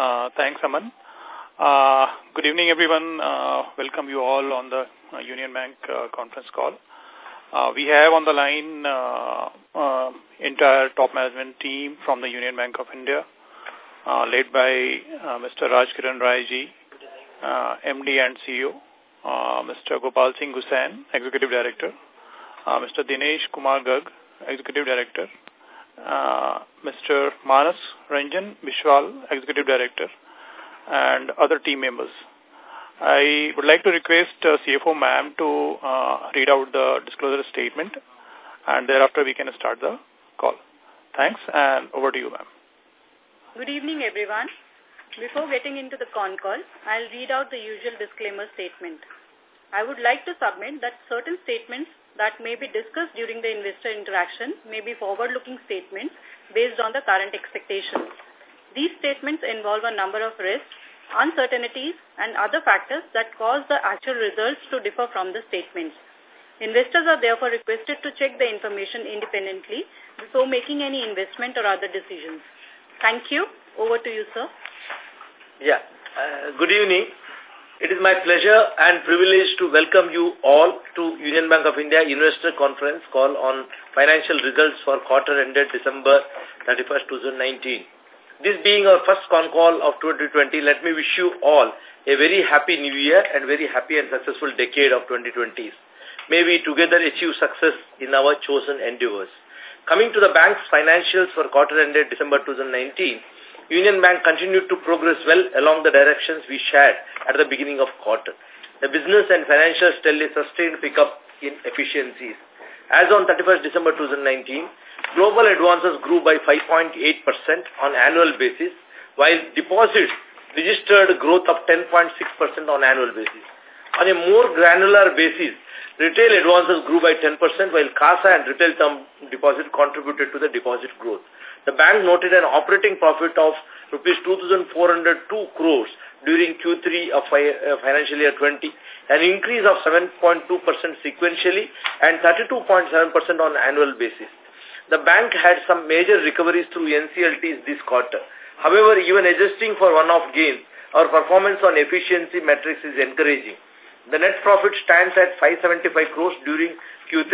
Uh, thanks, Aman. Uh, good evening, everyone. Uh, welcome you all on the uh, Union Bank uh, conference call. Uh, we have on the line entire top management team from the Union Bank of India, led by Mr. Raj Kiran Rai ji, uh, MD and CEO, Mr. Gopal Singh Gusain, Executive Director, Mr. Dinesh Kumar Garg, Executive Director, uh, Mr. Manas Ranjan Bishwal, Executive Director, and other team members. I would like to request uh, CFO ma'am to uh, read out the disclosure statement and thereafter we can start the call. Thanks and over to you ma'am. Good evening everyone. Before getting into the con call, I'll read out the usual disclaimer statement. I would like to submit that certain statements that may be discussed during the investor interaction may be forward-looking statements based on the current expectations. These statements involve a number of risks uncertainties, and other factors that cause the actual results to differ from the statements. Investors are therefore requested to check the information independently before making any investment or other decisions. Thank you. Over to you, sir. Yeah. Uh, good evening. It is my pleasure and privilege to welcome you all to Union Bank of India Investor Conference call on financial results for quarter ended December 31st, 2019. This being our first con call of 2020, let me wish you all a very happy new year and very happy and successful decade of 2020s. May we together achieve success in our chosen endeavors. Coming to the bank's financials for quarter ended December 2019, Union Bank continued to progress well along the directions we shared at the beginning of quarter. The business and financials tell sustained pickup in efficiencies. As on 31st December 2019, global advances grew by 5.8% on annual basis, while deposits registered growth of 10.6% on annual basis. On a more granular basis, retail advances grew by 10%, while CASA and retail term deposit contributed to the deposit growth. The bank noted an operating profit of rupees 2,402 crores during Q3 of uh, financial year 20, an increase of 7.2% sequentially and 32.7% on annual basis the bank had some major recoveries through NCLTs this quarter. However, even adjusting for one-off gains, our performance on efficiency metrics is encouraging. The net profit stands at 575 crores during Q3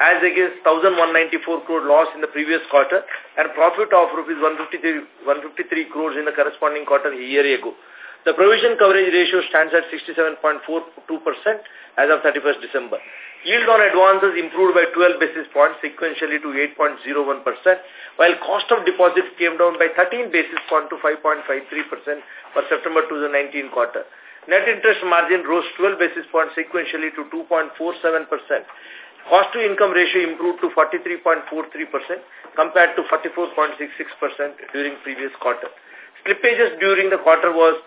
as against 1194 crore loss in the previous quarter and profit of rupees 153, 153 crores in the corresponding quarter a year ago. The provision coverage ratio stands at 67.42% as of 31st December. Yield on advances improved by 12 basis points sequentially to 8.01%, while cost of deposits came down by 13 basis points to 5.53% for September 2019 quarter. Net interest margin rose 12 basis points sequentially to 2.47%. Cost to income ratio improved to 43.43% compared to 44.66% during previous quarter. Slippages during the quarter was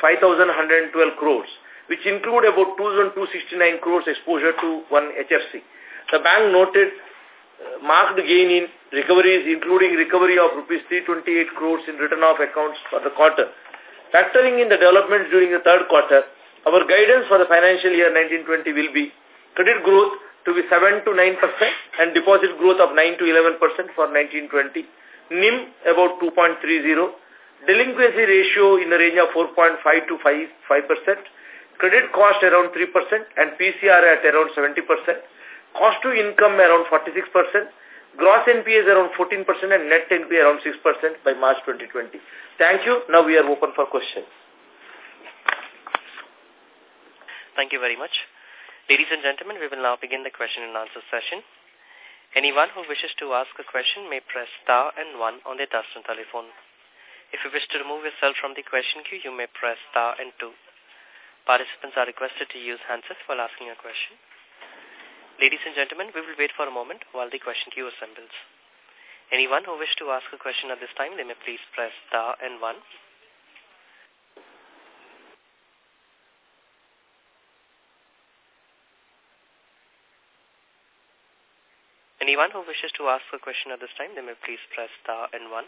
5,112 crores which include about 2,269 crores exposure to one HFC. The bank noted uh, marked gain in recoveries, including recovery of rupees 328 crores in written-off accounts for the quarter. Factoring in the developments during the third quarter, our guidance for the financial year 1920 will be credit growth to be 7 to 9% and deposit growth of 9 to 11% for 1920, NIM about 2.30, delinquency ratio in the range of 4.5 to 5, 5%, credit cost around 3% and PCR at around 70%, cost to income around 46%, gross NPA is around 14% and net NPA around 6% by March 2020. Thank you. Now we are open for questions. Thank you very much. Ladies and gentlemen, we will now begin the question and answer session. Anyone who wishes to ask a question may press star and one on their touchtone telephone. If you wish to remove yourself from the question queue, you may press star and two. Participants are requested to use handsets while asking a question. Ladies and gentlemen, we will wait for a moment while the question queue assembles. Anyone who wishes to ask a question at this time, they may please press star and one. Anyone who wishes to ask a question at this time, they may please press star and one.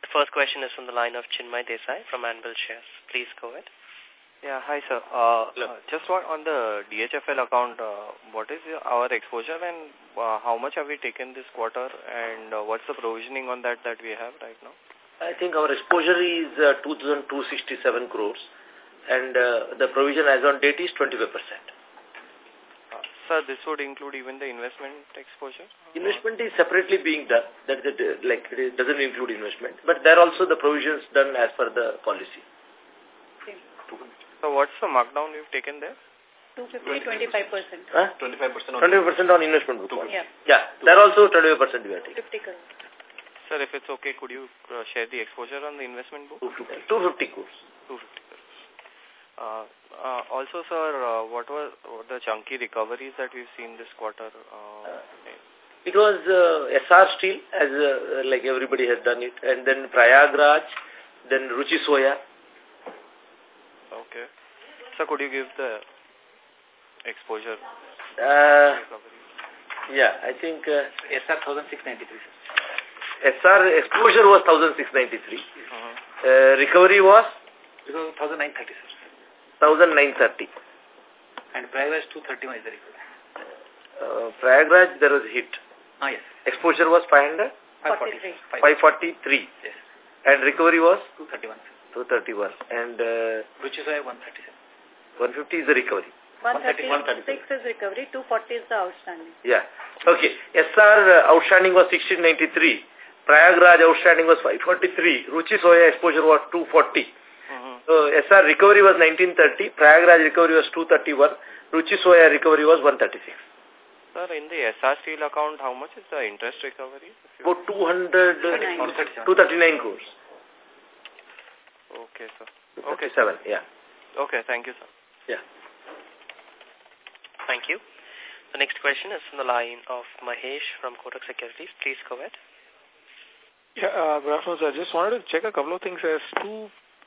The first question is from the line of Chinmay Desai from Anvil Shares. Please go ahead. Yeah, hi sir. Uh, uh, just what on the DHFL account, uh, what is our exposure and uh, how much have we taken this quarter and uh, what's the provisioning on that that we have right now? I think our exposure is uh, 2,267 crores and uh, the provision as on date is 25%. Uh, sir, this would include even the investment exposure? Investment is separately being done. That, that uh, like it doesn't include investment, but there also the provisions done as per the policy. So what's the markdown you've taken there? 250, 25%. Huh? 25% on, 25 on investment. Yeah. Yeah, there also 25% we are taking. 50 crores. Sir, if it's okay, could you uh, share the exposure on the investment book? 250, 250 crores. 250 crores. Uh, uh, also, sir, uh, what were what the chunky recoveries that we've seen this quarter? Uh, it was uh, Essar Steel, as uh, like everybody has done it, and then Prayagraj, then Ruchi Soya. Okay. So, could you give the exposure? Uh, yeah, I think uh, Essar 1693. Essar exposure was 1693. Uh -huh. uh, recovery was? 1930, sir. 1930. And Prayagraj 231 is the recovery. Uh, Prayagraj, there was hit. Ah, yes. Exposure was 500? 543. 543. Yes. And recovery was? 231. 231. And... Uh, Which is 137. 150 is the recovery. 136 is recovery, 240 is the outstanding. Yeah. Okay. Essar uh, outstanding was 1693. Prayagraj outstanding was 543. Ruchi Soya exposure was 240. Mm -hmm. So Essar recovery was 1930. Prayagraj recovery was 231. Ruchi Soya recovery was 136. Sir, in the Essar steel account, how much is the interest recovery? About 200, 239, 239 crores. Okay, sir. Okay, seven. Yeah. Okay, thank you, sir. Yeah. Thank you. The next question is from the line of Mahesh from Kotak Securities. Please go ahead. Yeah, uh, good afternoon, sir. Just wanted to check a couple of things as to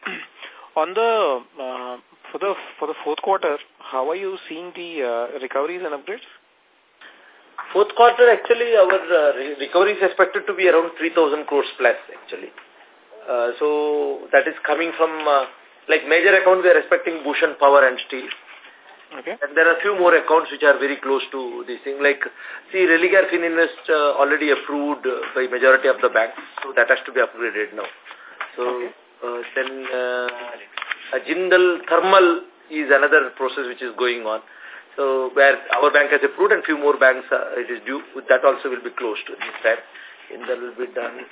on the uh, for the for the fourth quarter. How are you seeing the uh, recoveries and upgrades? Fourth quarter, actually, our uh, recovery is expected to be around 3,000 crores plus, actually. Uh, so that is coming from, uh, like major account, we are expecting Bhushan Power and Steel. Okay. And there are a few more accounts which are very close to this thing. Like, see, Religare Finvest uh, already approved uh, by majority of the banks, so that has to be upgraded now. So okay. uh, then uh, Jindal Thermal is another process which is going on. So where our bank has approved and few more banks uh, it is due, that also will be closed this time. Jindal will be done.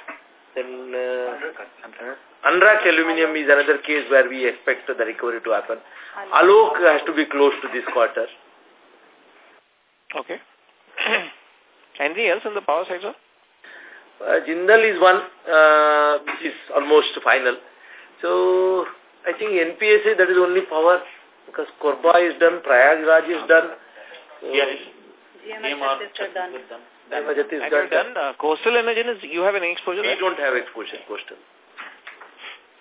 Then uh, Anrak Aluminium is another case where we expect the recovery to happen. Alok has to be close to this quarter. Okay. Anything else on the power side, sir? Uh, Jindal is one, uh, which is almost final. So, I think NPSA, that is only power, because Korba is done, Prayagraj is done. So, yes. GMR is done. Is and done. done. Uh, coastal energy, is, you have any exposure We don't have exposure, coastal.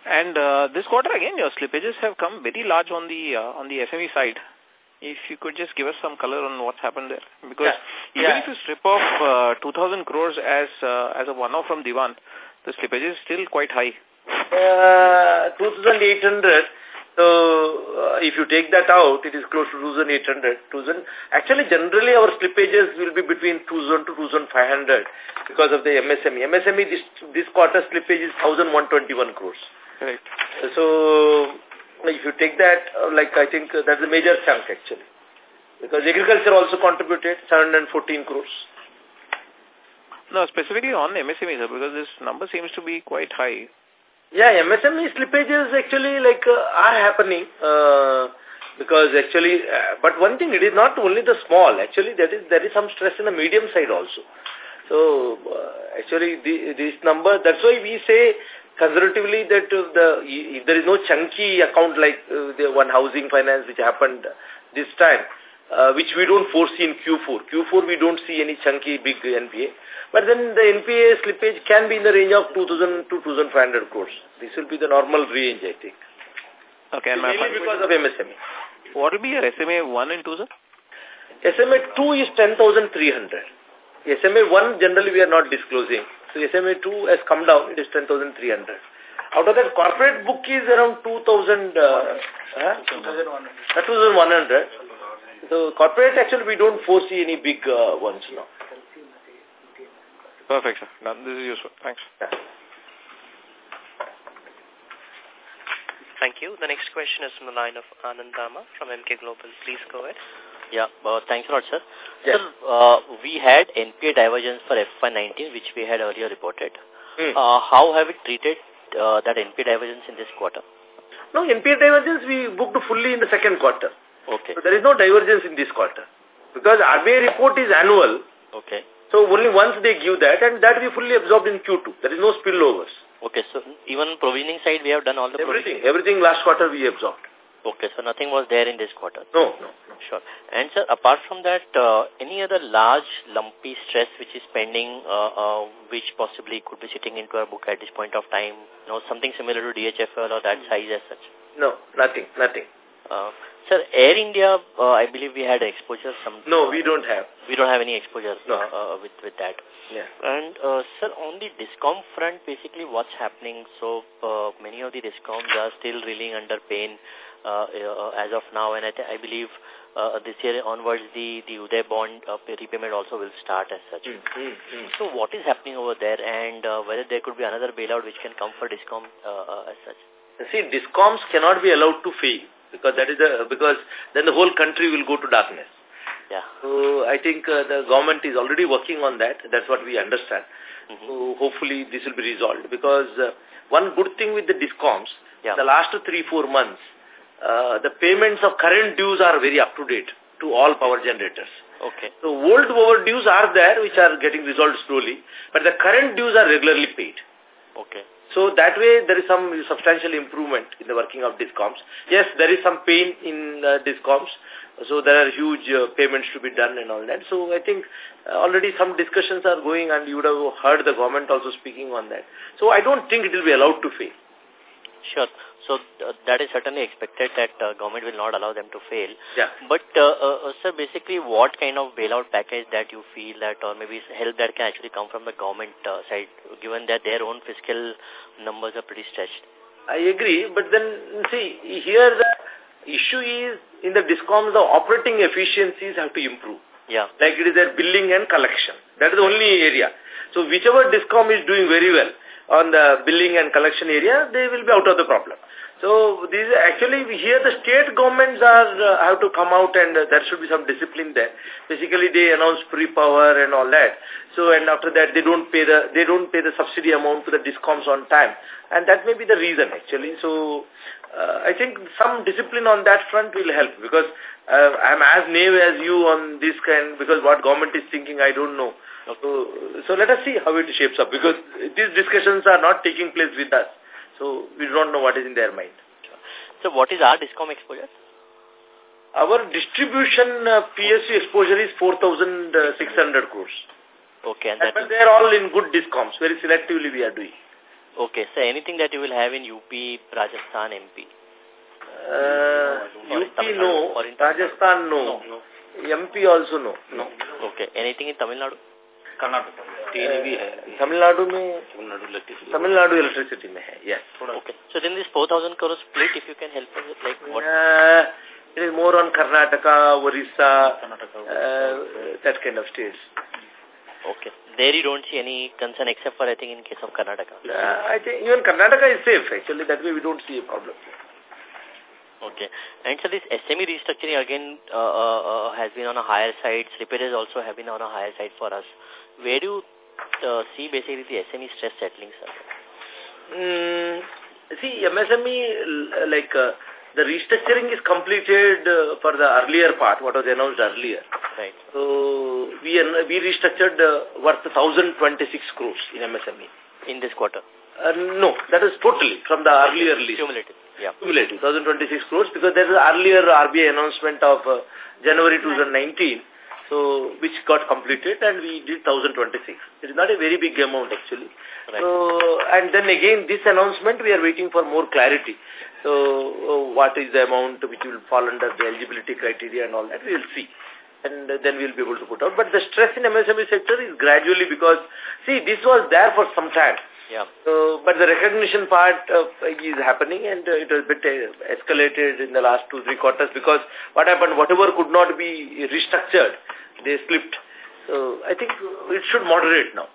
And uh, this quarter again, your slippages have come very large on the uh, on the SME side. If you could just give us some color on what's happened there, because Yeah. even Yeah. if you strip off uh, 2,000 crores as uh, as a one-off from Dewan, the slippage is still quite high. Uh, 2,800. So, uh, if you take that out, it is close to 2,800. 2,000. Actually, generally, our slippages will be between 2,000 to 2,500 because of the MSME. MSME, this, this quarter slippage is 1,121 crores. Right. So, if you take that, uh, like, I think uh, that's a major chunk, actually. Because agriculture also contributed 714 crores. No, specifically on MSME, sir, because this number seems to be quite high. Yeah, MSME slippages actually like uh, are happening uh, because actually, uh, but one thing, it is not only the small. Actually, there is there is some stress in the medium side also. So uh, actually, the, this number. That's why we say conservatively that uh, the if there is no chunky account like uh, the one housing finance which happened this time, uh, which we don't foresee in Q4. Q4 we don't see any chunky big NPA. But then the NPA slippage can be in the range of 2,000 to 2,500 crores. This will be the normal range, I think. Okay, and my Mainly final because of question- MSME. What will be your SMA 1 and 2, sir? SMA 2 is 10,300. SMA 1 generally we are not disclosing. So SMA 2 has come down, it is 10,300. Out of that, corporate book is around 2,000, uh, huh? 2,100. So corporate, actually, we don't foresee any big uh, ones now. Perfect, sir. Done. This is useful. Thanks. Yeah. Thank you. The next question is from the line of Anand Dama from Emkay Global. Please go ahead. Yeah, uh, thanks a lot, sir. Yes. Sir, uh, we had NPA divergence for FY19, which we had earlier reported. Hmm. Uh, how have we treated uh, that NPA divergence in this quarter? No, NPA divergence we booked fully in the second quarter. Okay, So there is no divergence in this quarter. Because RBI report is annual, okay. so only once they give that and that we fully absorbed in Q2. There is no spillovers. Okay, so even provisioning side, we have done all the Everything, provisioning? everything last quarter we absorbed. Okay, so nothing was there in this quarter. No, no, no. Sure. And sir, apart from that, uh, any other large lumpy stress which is pending, uh, uh, which possibly could be sitting into our book at this point of time? You know, something similar to DHFL or that size as such? No, nothing, nothing. Uh, sir, Air India, uh, I believe we had exposure. Some No, we don't have. we don't have any exposure No. uh, uh, with with that. Yeah. And uh, sir, on the discom front, basically what's happening? So uh, many of the discoms are still reeling under pain uh, uh, as of now, and I, th I believe uh, this year onwards the the Uday bond uh, repayment also will start as such. Mm, mm, mm. So what is happening over there, and uh, whether there could be another bailout which can come for discom uh, uh, as such? See, discoms cannot be allowed to fail because that is the because then the whole country will go to darkness. Yeah. So I think uh, the government is already working on that. That's what we understand. Mm -hmm. So hopefully this will be resolved because uh, one good thing with the discoms, Yeah. the last three four months, uh, the payments of current dues are very up to date to all power generators. Okay. So old overdues are there which are getting resolved slowly, but the current dues are regularly paid. Okay. So that way there is some substantial improvement in the working of discoms. Yes, there is some pain in uh, discoms. So there are huge uh, payments to be done and all that. So I think uh, already some discussions are going and you would have heard the government also speaking on that. So I don't think it will be allowed to fail. Sure. So uh, that is certainly expected that uh, government will not allow them to fail. Yeah. But, uh, uh, sir, basically what kind of bailout package that you feel that or maybe help that can actually come from the government uh, side, given that their own fiscal numbers are pretty stretched? I agree, but then see, here the issue is in the discoms the operating efficiencies have to improve. Yeah. Like it is their billing and collection. That is the only area. So whichever discom is doing very well on the billing and collection area, they will be out of the problem. So these actually here the state governments are uh, have to come out and uh, there should be some discipline there. Basically they announce free power and all that. So and after that they don't pay the they don't pay the subsidy amount to the discoms on time, and that may be the reason actually. So uh, I think some discipline on that front will help because uh, I'm as naive as you on this kind because what government is thinking I don't know. So, so let us see how it shapes up because these discussions are not taking place with us. So we don't know what is in their mind. So what is our discom exposure? Our distribution uh, PSU exposure is 4,600 crores. Okay. And And but they are all in good discoms. Very selectively we are doing. okay. So anything that you will have in UP, Rajasthan, MP? Uh, Or UP Tamil no, or Rajasthan no, MP also no. No. Okay. Anything in Tamil Nadu? Karnataka. Uh, Tamil Nadu में Tamil Nadu electricity में है, yes. Okay. So then this 4,000 crore split, if you can help us with like what? Uh, it is more on Karnataka, Orissa, uh, that kind of states. Okay. There you don't see any concern except for I think in case of Karnataka. Uh, I think even Karnataka is safe actually. That way we don't see a problem. Okay. And so this SME restructuring again uh, uh, uh, has been on a higher side. Slippages also have been on a higher side for us. Where do you uh, see basically the SME stress settling, sir? Mm, see, MSME, like uh, the restructuring is completed uh, for the earlier part, what was announced earlier. Right. So we we restructured uh, worth 1,026 crores in MSME. In this quarter. Uh, no, that is totally from the earlier list. Cumulative. Yeah. Cumulative, 1,026 crores because there is earlier RBI announcement of uh, January 2019, so which got completed and we did 1,026. It is not a very big amount actually. Right. So, and then again this announcement we are waiting for more clarity. So uh, what is the amount which will fall under the eligibility criteria and all that we will see. And uh, then we will be able to put out. But the stress in MSME sector is gradually because, see, this was there for some time. Yeah. So, but the recognition part uh, is happening and uh, it was a bit uh, escalated in the last two, three quarters because what happened, whatever could not be restructured, they slipped. So I think it should moderate now.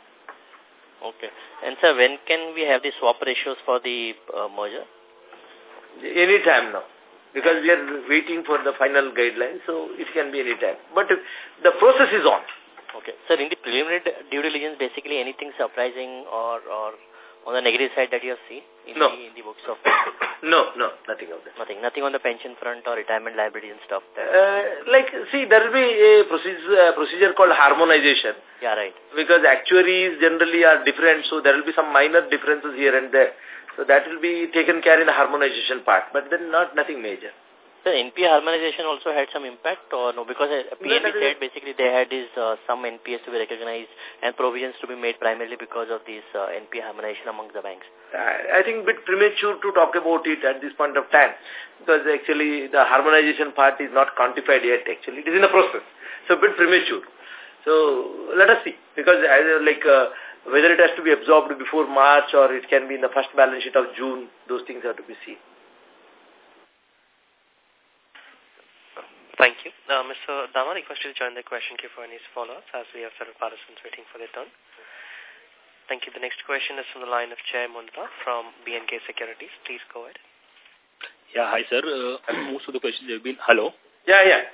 Okay. And sir, when can we have the swap ratios for the uh, merger? Any time now. Because we are waiting for the final guidelines, so it can be any time. But the process is on. Okay. Sir, in the preliminary due diligence, basically anything surprising or, or on the negative side that you have seen in, no. the, in the books of No, no, nothing of that. Nothing. Nothing on the pension front or retirement liability and stuff. Uh, like, see, there will be a procedure, a procedure called harmonization. Yeah, right. Because actuaries generally are different, so there will be some minor differences here and there. So that will be taken care in the harmonization part, but then not nothing major. So NPA harmonization also had some impact or no? Because uh, PNB no, said basically they had is uh, some NPAs to be recognized and provisions to be made primarily because of this uh, NPA harmonization among the banks. I think bit premature to talk about it at this point of time because actually the harmonization part is not quantified yet actually. It is in the process. So a bit premature. So let us see because either like uh, whether it has to be absorbed before March or it can be in the first balance sheet of June, those things have to be seen. Thank you. Uh, Mr. Dama, request you to join the question queue for any follow-ups as we have several participants waiting for their turn. Thank you. The next question is from the line of Jay Mundra from BNK Securities. Please go ahead. Yeah, hi, sir. Uh, most of the questions have been... Hello? Yeah, yeah.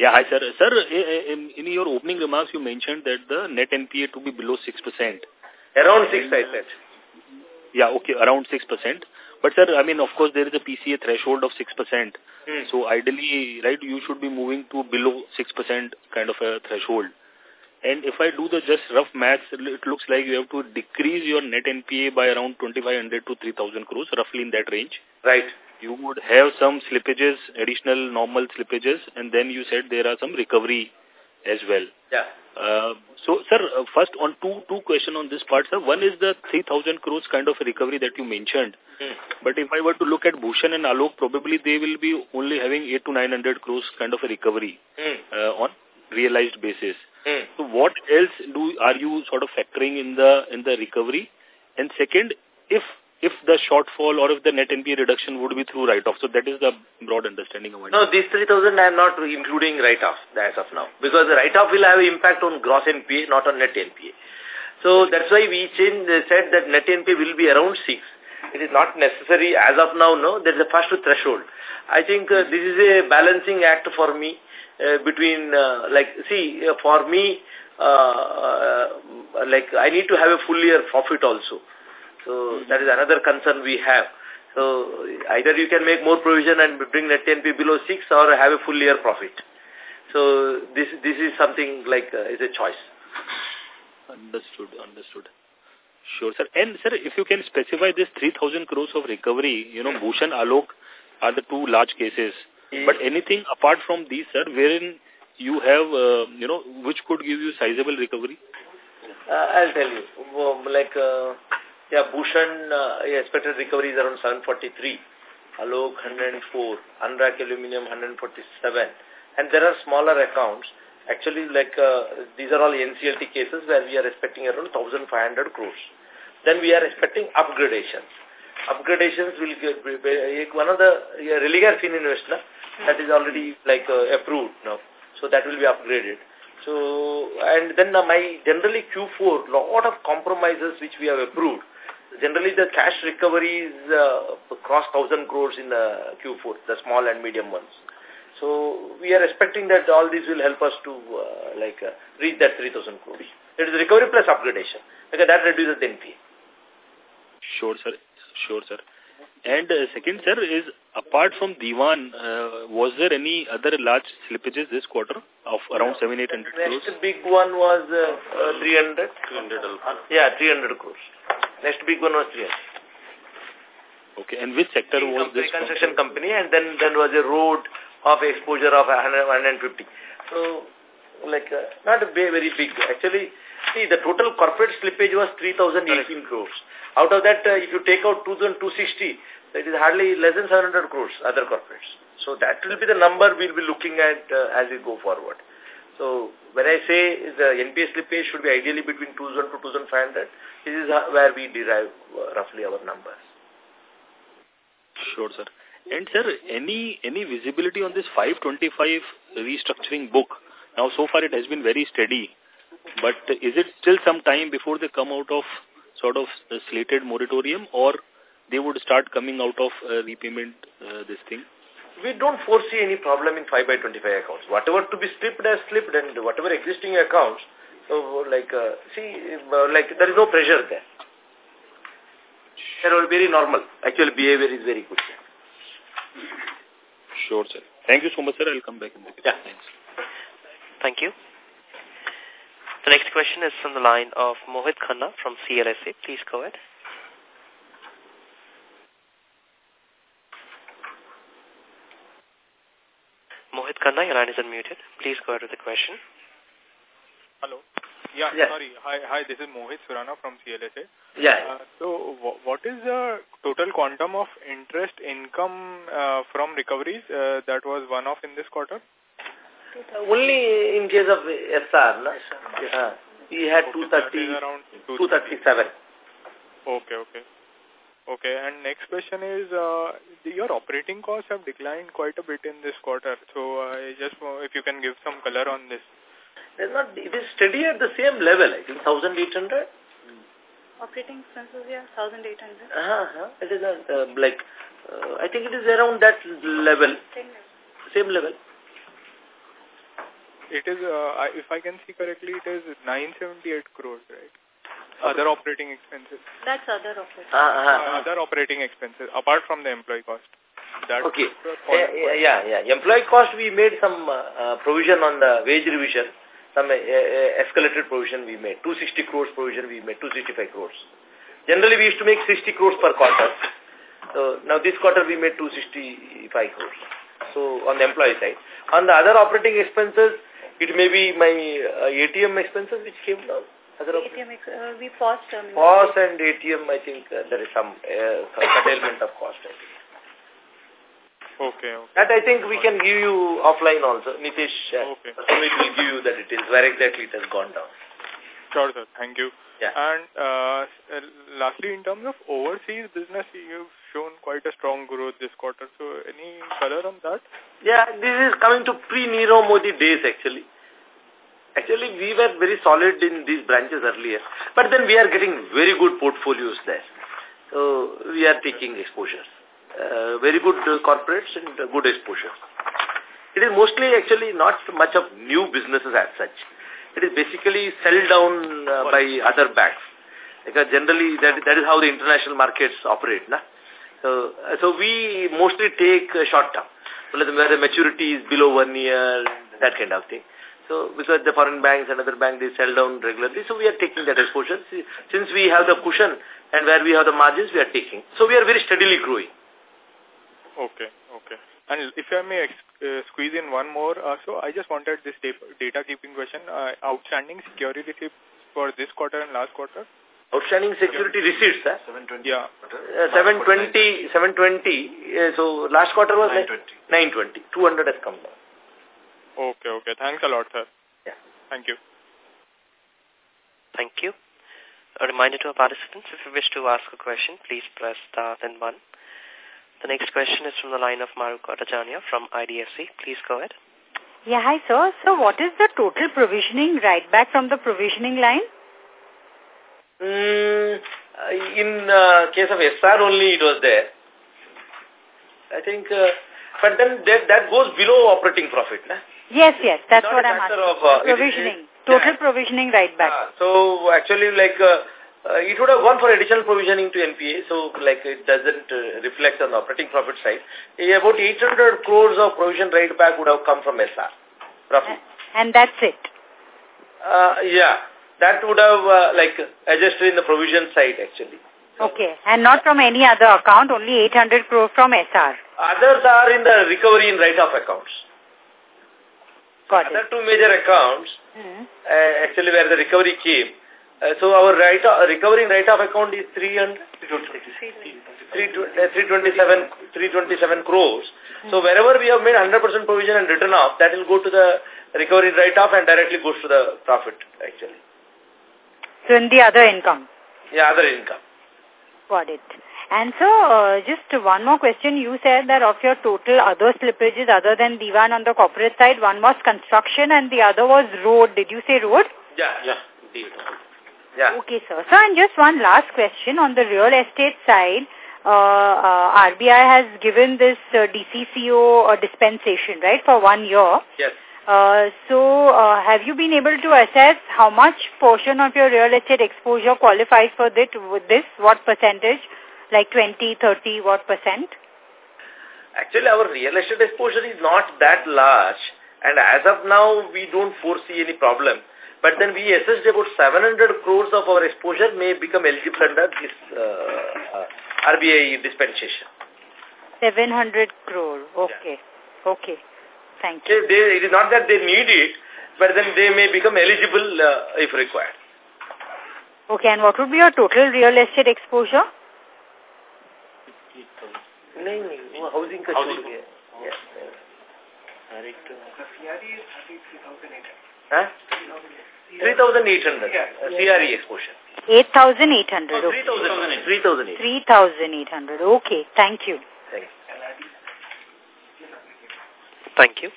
Yeah, hi, sir. Sir, in, in your opening remarks, you mentioned that the net NPA to be below 6%. Around 6, I said. Yeah, okay, around 6%. But, sir, I mean, of course, there is a PCA threshold of 6%. Hmm. So, ideally, right, you should be moving to below 6% kind of a threshold. And if I do the just rough maths, it looks like you have to decrease your net NPA by around 2,500 to 3,000 crores, roughly in that range. Right. You would have some slippages, additional normal slippages, and then you said there are some recovery as well. Yeah. Uh, so, sir, uh, first on two two question on this part, sir. One is the 3,000 crores kind of recovery that you mentioned. Hmm. But if I were to look at Bhushan and Alok, probably they will be only having 8 to 900 crores kind of a recovery hmm. uh, on realized basis. Hmm. So, what else do are you sort of factoring in the in the recovery? And second, if if the shortfall or if the net NPA reduction would be through write-off. So that is the broad understanding of it. No, these 3,000 I am not including write-off as of now. Because the write-off will have impact on gross NPA, not on net NPA. So that's why we changed, said that net NPA will be around 6. It is not necessary as of now, no. There is a first threshold. I think uh, this is a balancing act for me uh, between, uh, like, see, uh, for me, uh, uh, like, I need to have a full year profit also. So that is another concern we have. So either you can make more provision and bring net NP below 6 or have a full year profit. So this this is something like uh, is a choice. Understood, understood. Sure, sir. And, sir, if you can specify this 3,000 crores of recovery, you know, Bhushan, Alok are the two large cases. Mm. But anything apart from these, sir, wherein you have, uh, you know, which could give you sizable recovery? Uh, I'll tell you. Like, uh, yeah, Bhushan uh, expected recovery is around 743. Alok 104. Anrak Aluminium 147. And there are smaller accounts. Actually, like uh, these are all NCLT cases where we are expecting around 1,500 crores. Then we are expecting upgradations. Upgradations will get one of the uh, Religare Fin Investor that is already like uh, approved now. So that will be upgraded. So, and then uh, my generally Q4, lot of compromises which we have approved generally the cash recovery is uh, cross 1,000 crores in the Q4, the small and medium ones. So we are expecting that all these will help us to uh, like uh, reach that 3,000 crores. It is recovery plus upgradation because that reduces the NPA. Sure, sir. Sure, sir. And uh, second, sir, is apart from Dewan, uh, was there any other large slippages this quarter of around no. 7 800 crores? Next big one was uh, uh, 300. 300. Yeah, 300 crores. Next big one was 300. Okay, and which sector was this? Construction company, and then then was a road of exposure of 150. So, like, uh, not a very big. Actually, see, the total corporate slippage was 3,018 crores. Out of that, uh, if you take out 2,260, it is hardly less than 700 crores, other corporates. So that will be the number we'll be looking at uh, as we go forward. So when I say the NPA slippage should be ideally between 2,000 to 2,500, this is where we derive uh, roughly our numbers. Sure, sir. And sir, any any visibility on this 525 restructuring book? Now, so far it has been very steady, but is it still some time before they come out of sort of slated moratorium, or they would start coming out of uh, repayment uh, this thing? We don't foresee any problem in 5 by 25 accounts. Whatever to be slipped has slipped, and whatever existing accounts, so like uh, see, uh, like there is no pressure there. They're all very normal. Actually, behavior is very good. Sure, sir. Thank you so much, sir. I'll come back in the Yeah. Thanks. Thank you. The next question is from the line of Mohit Khanna from CLSA. Please go ahead. Mohit your line is unmuted. Please go ahead with the question. Hello. Yeah, Yes. sorry. Hi, hi. This is Mohit Surana from CLSA. Yeah. Uh, so, what is the total quantum of interest income uh, from recoveries uh, that was one-off in this quarter? Only in case of Essar, no? Uh, we had Okay, 230, 237. Okay, okay. Okay, and next question is, uh, the, your operating costs have declined quite a bit in this quarter. So, I just, uh, if you can give some color on this. It's not, it is steady at the same level, I think 1,800. Operating expenses, yeah, 1,800. Uh -huh. It is not, uh, like, uh, I think it is around that level, same level. It is, uh, I, if I can see correctly, it is 978 crores, right? Other operating expenses. That's other operating. Uh -huh. Uh, other operating expenses, apart from the employee cost. That Okay. was Yeah, yeah, yeah, yeah. Employee cost, we made some uh, uh, provision on the wage revision. Some uh, uh, escalated provision we made. 260 crores provision we made, 265 crores. Generally, we used to make 60 crores per quarter. So now this quarter we made 265 crores. So on the employee side. On the other operating expenses, it may be my uh, ATM expenses which came down. Other op- ATM, uh, we paused terminal. POS and ATM, I think uh, there is some uh, curtailment of cost. I think. Okay, okay. That I think we can give you offline also. Nitish, uh, Okay. Sumit will give you the details where exactly it has gone down. Sure, sir. Thank you. Yeah. And uh, uh, lastly, in terms of overseas business, you've shown quite a strong growth this quarter. So any color on that? Yeah, this is coming to pre-Nirav Modi days actually. Actually, we were very solid in these branches earlier. But then we are getting very good portfolios there. So we are taking exposures. Uh, very good uh, corporates and uh, good exposures. It is mostly actually not much of new businesses as such. It is basically sell down uh, by other banks. Because generally that, that is how the international markets operate. Na? So, uh, so we mostly take uh, short term, where the maturity is below one year, that kind of thing. So because the foreign banks and other banks, they sell down regularly, so we are taking that exposure. Since we have the cushion and where we have the margins, we are taking. So we are very steadily growing. Okay, okay. And if I may uh, squeeze in one more, uh, so I just wanted this data keeping question. Uh, outstanding security receipts for this quarter and last quarter? Outstanding security yeah. receipts, huh? 720. Yeah. Uh, 720, 720. Uh, so last quarter was 920. 920. 200 has come down. Okay, okay. Thanks a lot, sir. Yeah. Thank you. Thank you. A reminder to our participants, if you wish to ask a question, please press star then one. The next question is from the line of Mahrukh Adajania from IDFC. Please go ahead. Yeah, hi, sir. So what is the total provisioning right back from the provisioning line? Mm, in uh, case of Essar only it was there. I think, uh, but then that, that goes below operating profit. Nah? Yes, yes, that's what I'm asking. Of, uh, provisioning. It, it, total yeah. provisioning right back. Uh, so actually like, uh, uh, it would have gone for additional provisioning to NPA, so like it doesn't uh, reflect on the operating profit side. About 800 crores of provision right back would have come from Essar, roughly. And that's it? Uh, yeah, that would have uh, like adjusted in the provision side actually. Okay, and not from any other account, only 800 crore from Essar. Others are in the recovery in write-off accounts. Got Other it. two major accounts, Mm -hmm. uh, actually where the recovery came, Uh, so our write uh, recovering write-off account is 300, 327, 327 crores. So wherever we have made 100% provision and written off, that will go to the recovery write-off and directly goes to the profit, actually. So in the other income? Yeah, other income. Got it. And so, uh, just one more question. You said that of your total other slippages other than Dewan on the corporate side, one was construction and the other was road. Did you say road? Yeah, yeah. Yeah. Okay, sir. So, and just one last question on the real estate side. Uh, uh, RBI has given this uh, DCCO uh, dispensation, right, for one year. Yes. Uh, so, uh, have you been able to assess how much portion of your real estate exposure qualifies for this, with this? What percentage? Like 20, 30, what percent? Actually, our real estate exposure is not that large. And as of now, we don't foresee any problem. But then we assessed about 700 crores of our exposure may become eligible under this uh, uh, RBI dispensation. 700 crore. Okay. Yeah. Okay. Thank you. They, they, it is not that they need it, but then they may become eligible uh, if required. Okay, and what would be your total real estate exposure? नहीं नहीं वो housing का छोड़ गया Three thousand eight hundred. CRE exposure. Eight thousand eight hundred. Three thousand. Three thousand. Three thousand eight hundred. Okay. Thank you. Thank you. Thank you.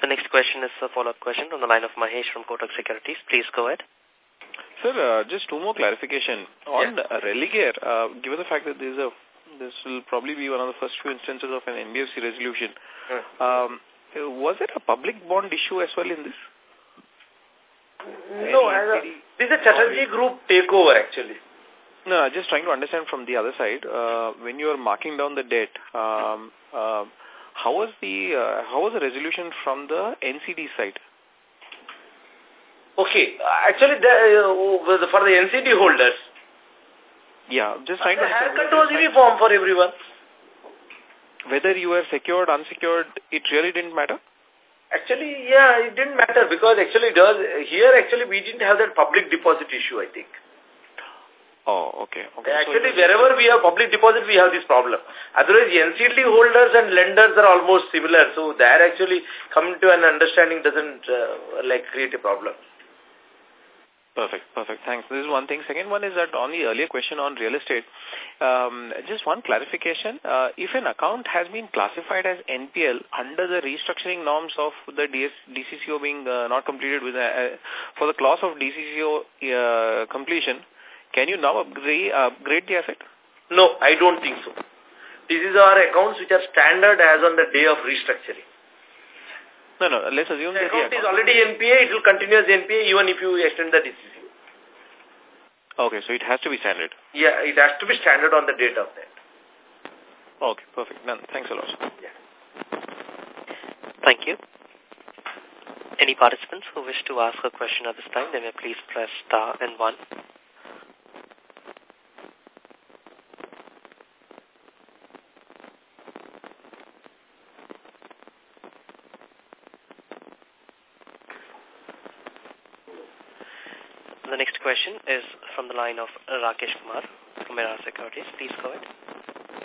The next question is a follow-up question on the line of Mahesh from Kotak Securities. Please go ahead. Sir, uh, just two more clarification. On yeah. Religare, uh, given the fact that this, is a, this will probably be one of the first few instances of an NBFC resolution, um, was it a public bond issue as well in this? No, a, this is a Chatterjee Group takeover actually. No, just trying to understand from the other side, uh, when you are marking down the debt, um, uh, how was the uh, how was the resolution from the NCD side? Okay, actually, the, uh, for the NCD holders. Yeah, just trying to. The haircut was uniform for everyone. Whether you were secured, unsecured, it really didn't matter. Actually, yeah, it didn't matter because actually does here actually we didn't have that public deposit issue, I think. Oh, okay. okay. Actually, so wherever we have public deposit, we have this problem. Otherwise, NCD holders and lenders are almost similar. So, there actually coming to an understanding doesn't uh, like create a problem. Perfect, perfect. Thanks. This is one thing. Second one is that on the earlier question on real estate, um, just one clarification. Uh, if an account has been classified as NPL under the restructuring norms of the DS, DCCO being uh, not completed with a, uh, for the clause of DCCO uh, completion, can you now upgrade, upgrade the asset? No, I don't think so. Is our accounts which are standard as on the day of restructuring. No, no, let's assume the that account, the account is already NPA, it will continue as NPA even if you extend the DCCO. Okay, so it has to be standard. Yeah, it has to be standard on the date of that. Okay, perfect. Done. Thanks a lot. Yeah. Thank you. Any participants who wish to ask a question at this time, they may please press star and one. The next question is from the line of Rakesh Kumar from Mira Securities. Please go ahead.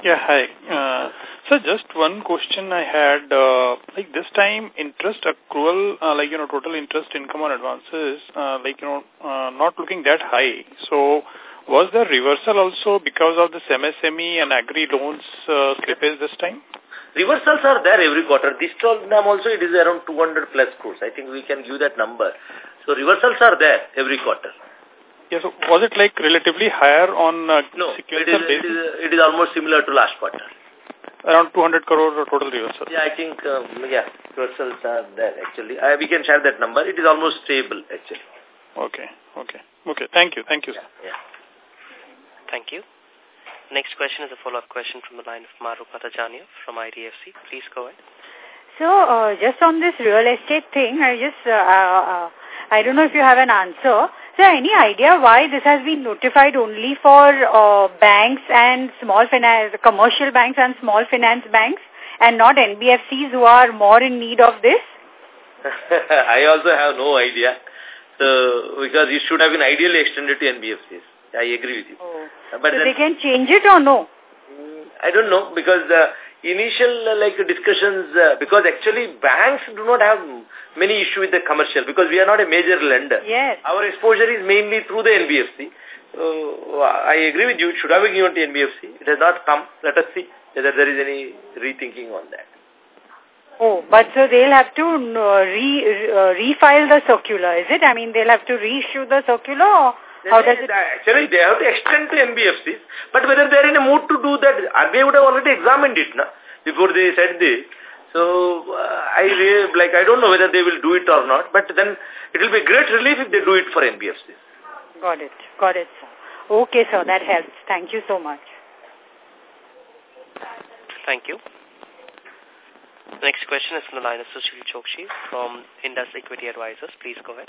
Yeah, hi. Uh, so just one question I had, uh, like this time interest accrual, uh, like, you know, total interest income on advances, uh, like, you know, uh, not looking that high. So was there reversal also because of this MSME and agri loans uh, slippage this time? Reversals are there every quarter. This time also it is around 200 plus crores. I think we can give that number. So reversals are there every quarter. Yes, so was it like relatively higher on uh, no, sequential it is, basis? It is, it is almost similar to last quarter. Around 200 crore total reversals. Yeah, I think, um, yeah, reversals are there actually. Uh, we can share that number. It is almost stable actually. Okay, okay. Okay, thank you. Thank you, yeah, sir. Yeah. Thank you. Next question is a follow-up question from the line of Mahrukh Adajania from IDFC. Please go ahead. So, uh, just on this real estate thing, I just, uh, uh, I don't know if you have an answer. So, any idea why this has been notified only for uh, banks and small finance, commercial banks and small finance banks and not NBFCs who are more in need of this? I also have no idea. So, because it should have been ideally extended to NBFCs. I agree with you. Oh. But so then, they can change it or no? Mm, I don't know because the initial uh, like discussions uh, because actually banks do not have many issue with the commercial because we are not a major lender. Yes. Our exposure is mainly through the NBFC. So I agree with you. It should have been given to NBFC. It has not come. Let us see whether there is any rethinking on that. Oh, but so they'll have to uh, re, uh, refile the circular, is it? I mean, they'll have to reissue the circular or how does it? Actually, they have to extend to NBFCs. But whether they're in a mood to do that, RBI would have already examined it na, before they said this. So, uh, I like, I don't know whether they will do it or not. But then it will be great relief if they do it for NBFCs. Got it. Got it, sir. Okay, sir. That helps. Thank you so much. Thank you. Next question is from the line of Sushil Chokshi from Indus Equity Advisors. Please go ahead.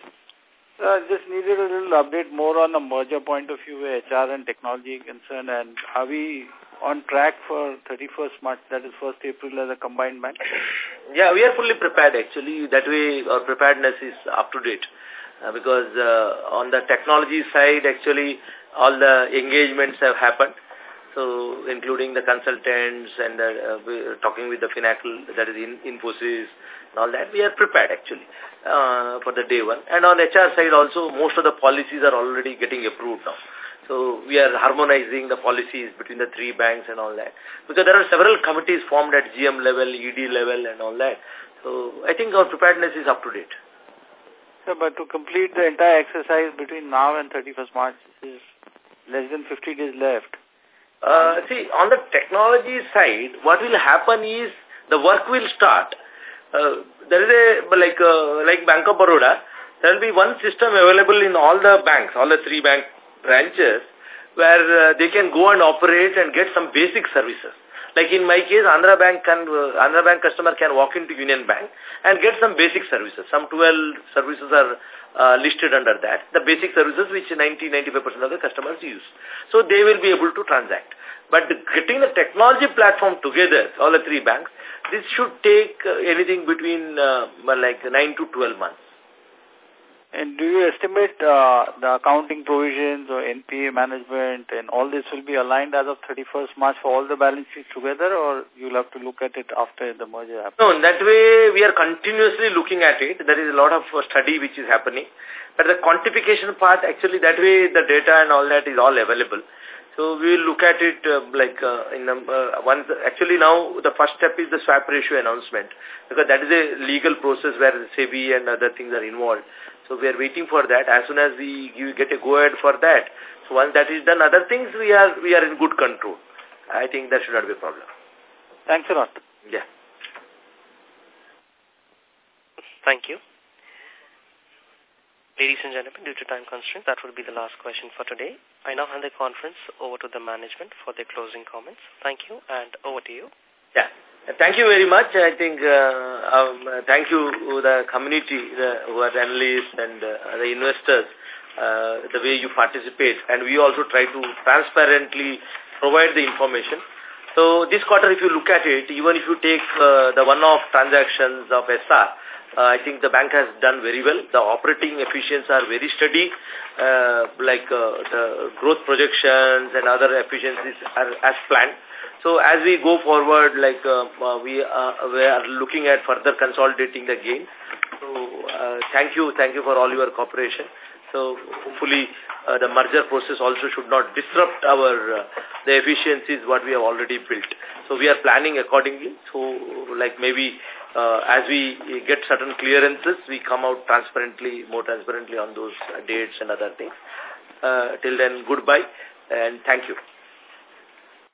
I just needed a little update more on the merger point of view HR and technology concern, and are we on track for 31st March, that is 1st April as a combined bank? Yeah, we are fully prepared actually. That way our preparedness is up to date. Uh, because uh, on the technology side actually all the engagements have happened. So, including the consultants and uh, talking with the Finacle, that is in Infosys and all that, we are prepared actually uh, for the day one. And on HR side also, most of the policies are already getting approved now. So, we are harmonizing the policies between the three banks and all that. Because there are several committees formed at GM level, ED level and all that. So, I think our preparedness is up to date. But to complete the entire exercise between now and 31st March is less than 50 days left. Uh, see, on the technology side, what will happen is the work will start. Uh, there is a, like, uh, like Bank of Baroda, there will be one system available in all the banks, all the three bank branches, where uh, they can go and operate and get some basic services. Like in my case, Andhra Bank can, uh, Andhra Bank customer can walk into Union Bank and get some basic services. Some 12 services are uh, listed under that, the basic services which 90-95% of the customers use. So they will be able to transact. But getting the technology platform together, all the three banks, this should take uh, anything between uh, like 9 to 12 months. And do you estimate uh, the accounting provisions or NPA management and all this will be aligned as of 31st March for all the balance sheets together or you'll have to look at it after the merger happens? No, in that way we are continuously looking at it. There is a lot of uh, study which is happening. But the quantification part, actually that way the data and all that is all available. So we will look at it uh, like uh, in um, uh, once actually now the first step is the swap ratio announcement because that is a legal process where SEBI and other things are involved. So we are waiting for that. As soon as we give, get a go ahead for that, so once that is done, other things we are we are in good control. I think that should not be a problem. Thanks a lot. Yeah. Thank you. Ladies and gentlemen, due to time constraints, that will be the last question for today. I now hand the conference over to the management for their closing comments. Thank you, and over to you. Yeah. Thank you very much. I think uh, um, thank you the community, the, who are analysts and uh, the investors, uh, the way you participate. And we also try to transparently provide the information. So this quarter, if you look at it, even if you take uh, the one-off transactions of Essar, uh, I think the bank has done very well. The operating efficiencies are very steady, uh, like uh, the growth projections and other efficiencies are as planned. So as we go forward, like uh, uh, we, uh, we are looking at further consolidating the gain. So uh, thank you, thank you for all your cooperation. So hopefully uh, the merger process also should not disrupt our uh, the efficiencies what we have already built. So we are planning accordingly. So like maybe uh, as we get certain clearances, we come out transparently, more transparently on those dates and other things. Uh, till then, goodbye and thank you.